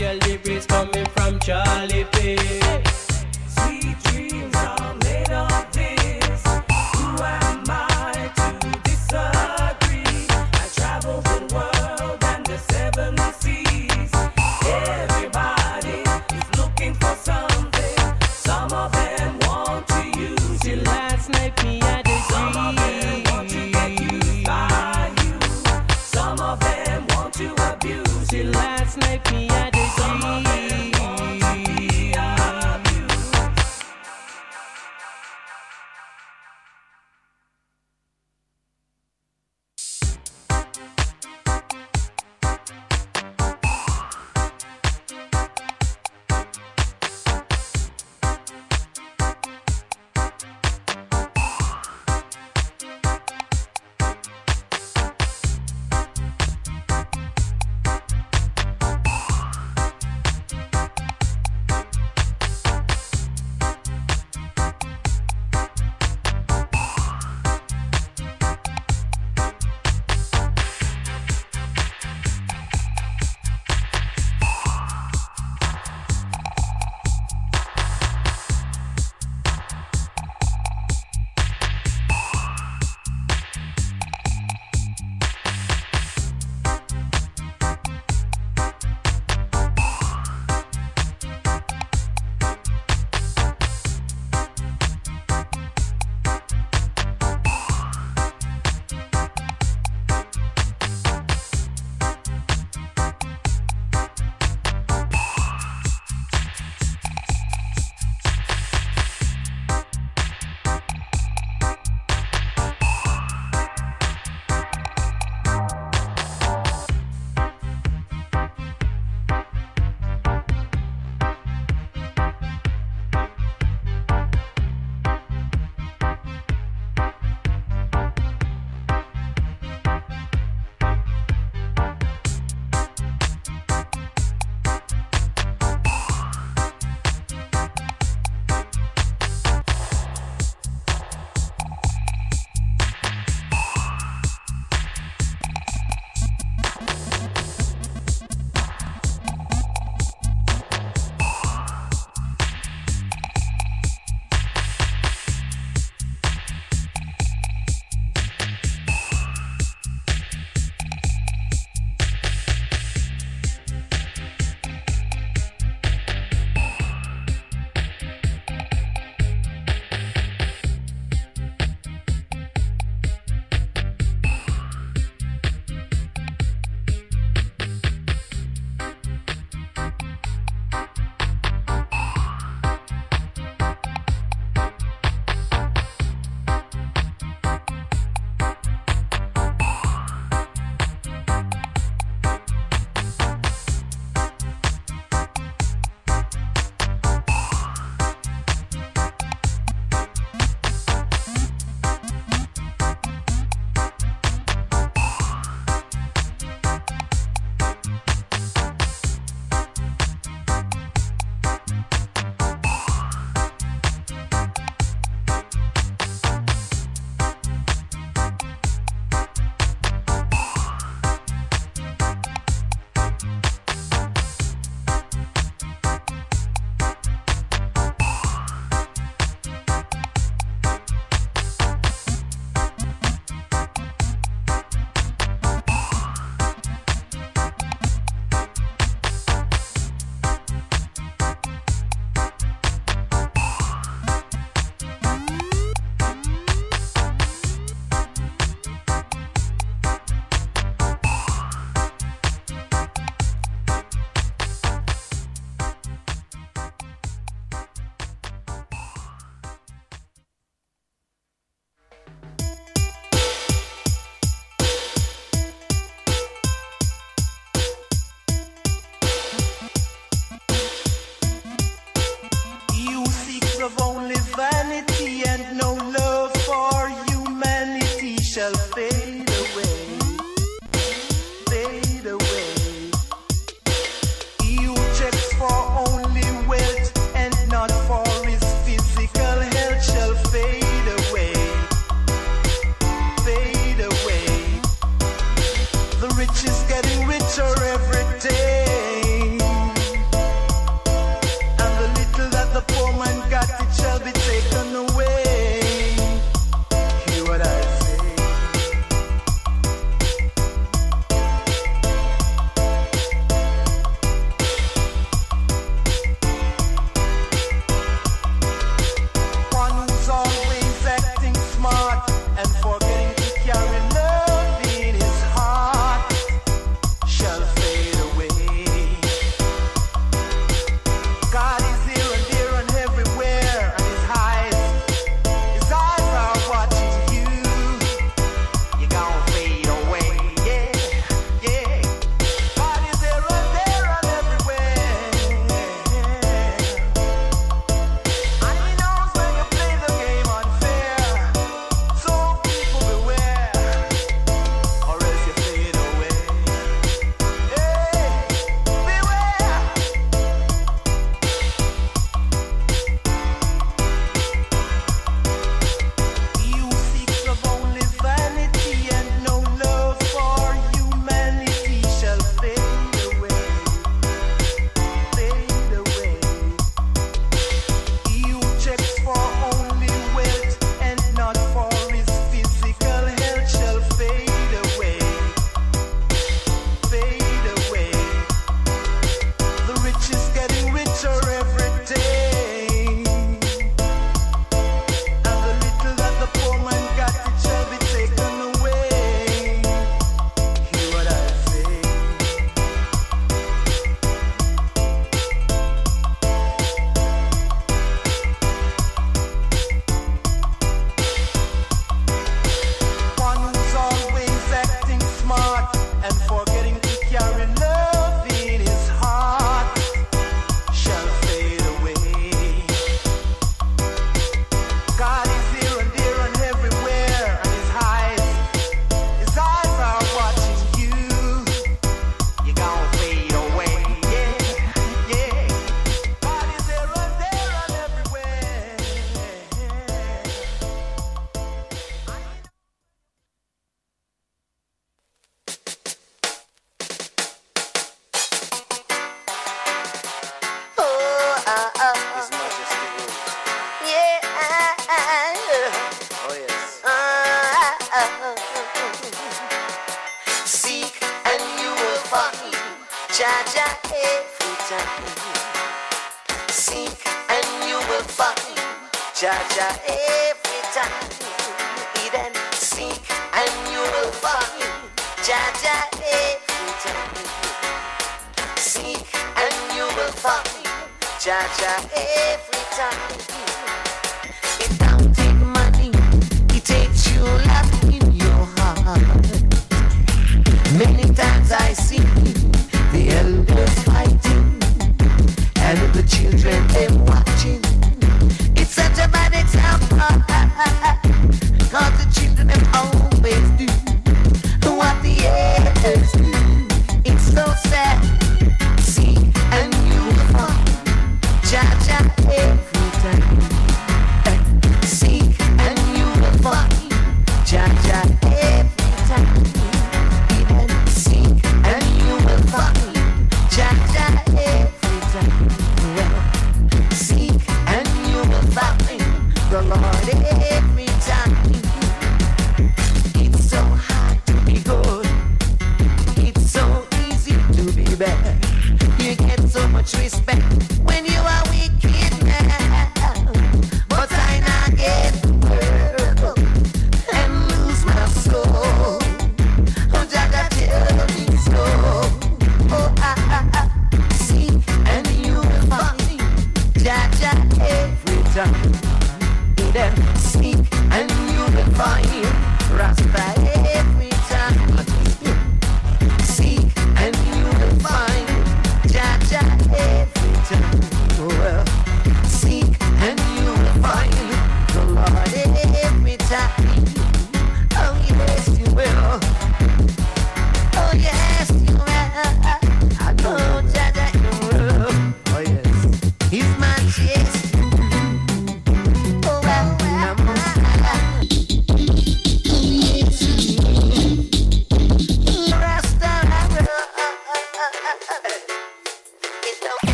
Speaker 22: Your
Speaker 23: lyrics coming from Charlie P.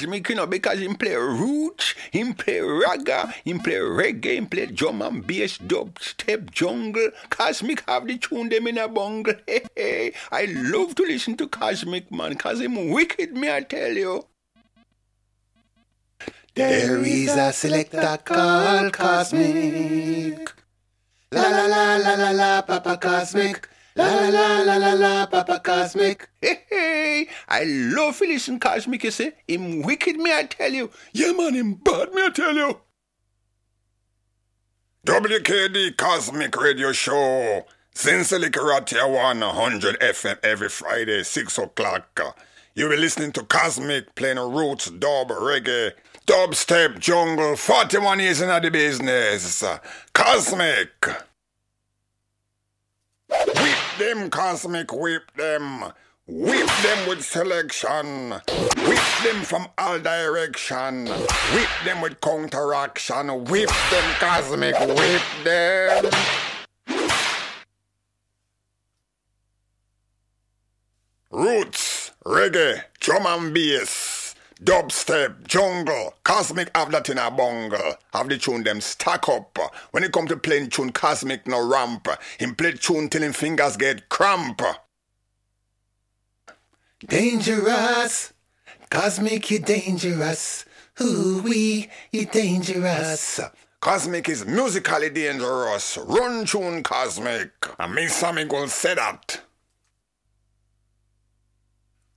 Speaker 24: to Kosmik, you
Speaker 25: know,
Speaker 7: because him play roots, him play ragga, him play reggae, him play drum and bass, dub, step, jungle. Kosmik have the tune them in a bungle. Hey, hey, I love to listen to Kosmik, man, cause him wicked, me I tell you.
Speaker 6: There is a selector called Kosmik. La la la la la la, Papa Kosmik. La la la la la la, Papa Kosmik.
Speaker 7: Hey, hey, I love to listen Kosmik, you see. Him wicked, me I tell you. Yeah, man, him bad, me I tell you.
Speaker 14: WKD Kosmik Radio Show. Zintzilik Irratia 100 FM every Friday, 6 o'clock. You'll be listening to Kosmik playing roots, dub, reggae, dubstep, jungle, 41 years in the business. Kosmik. Whip them, Kosmik, whip them. Whip them with selection. Whip them from all direction. Whip them with counteraction. Whip them, Kosmik, whip them. Roots, reggae, drum and bass, dubstep, jungle, Kosmik have that in a bungle. Have the tune them stack up. When it come to playing tune, Kosmik no ramp. Him play tune till him fingers get cramp.
Speaker 6: Dangerous. Kosmik, you dangerous. Ooh wee, you dangerous.
Speaker 14: Kosmik is musically dangerous. Run tune Kosmik. And me Sammy go say that.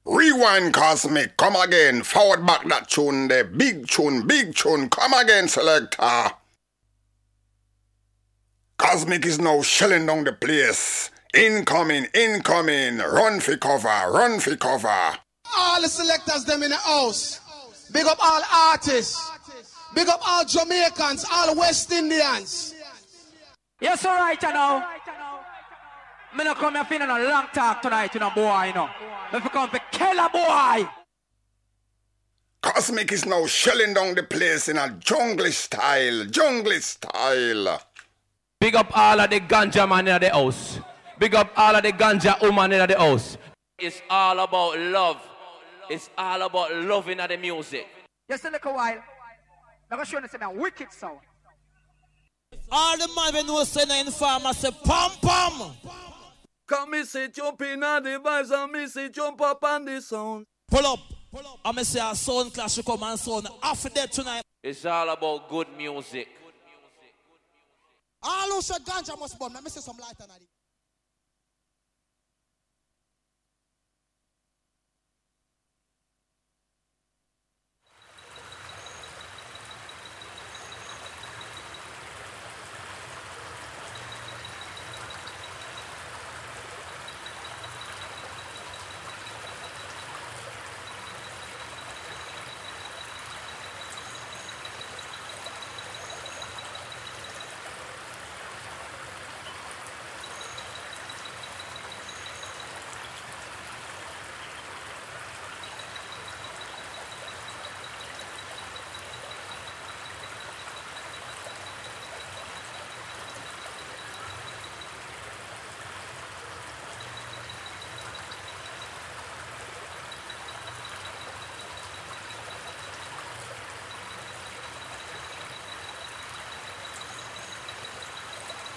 Speaker 14: Rewind Kosmik, come again. Forward back that tune there. Big tune, big tune. Come again, selector. Kosmik is now shelling down the place. Incoming, incoming. Run for cover, run for cover.
Speaker 20: All the selectors them in the house. Big up all artists. Big up all Jamaicans, all West Indians.
Speaker 5: Yes, all right, you know. Me no come here feeling a long talk tonight, you know, boy, you know. Me fi come for kill a boy.
Speaker 14: Kosmik is now shelling down the place in a jungle style, jungle style.
Speaker 18: Big up all of the ganja man in the house. Big up all of the ganja woman in the house. It's all about love. It's all about loving of the music.
Speaker 5: Just a little while. I'm going to show you some wicked sound.
Speaker 15: All the man we know say in farmer say pam pam.
Speaker 26: Come me say jump in on the vibes and me say jump up on the sound.
Speaker 15: Pull up. I'm going to say a sound clash will come and sound after that tonight.
Speaker 18: It's all about good music.
Speaker 20: All who say ganja must burn. Let me see some light on it.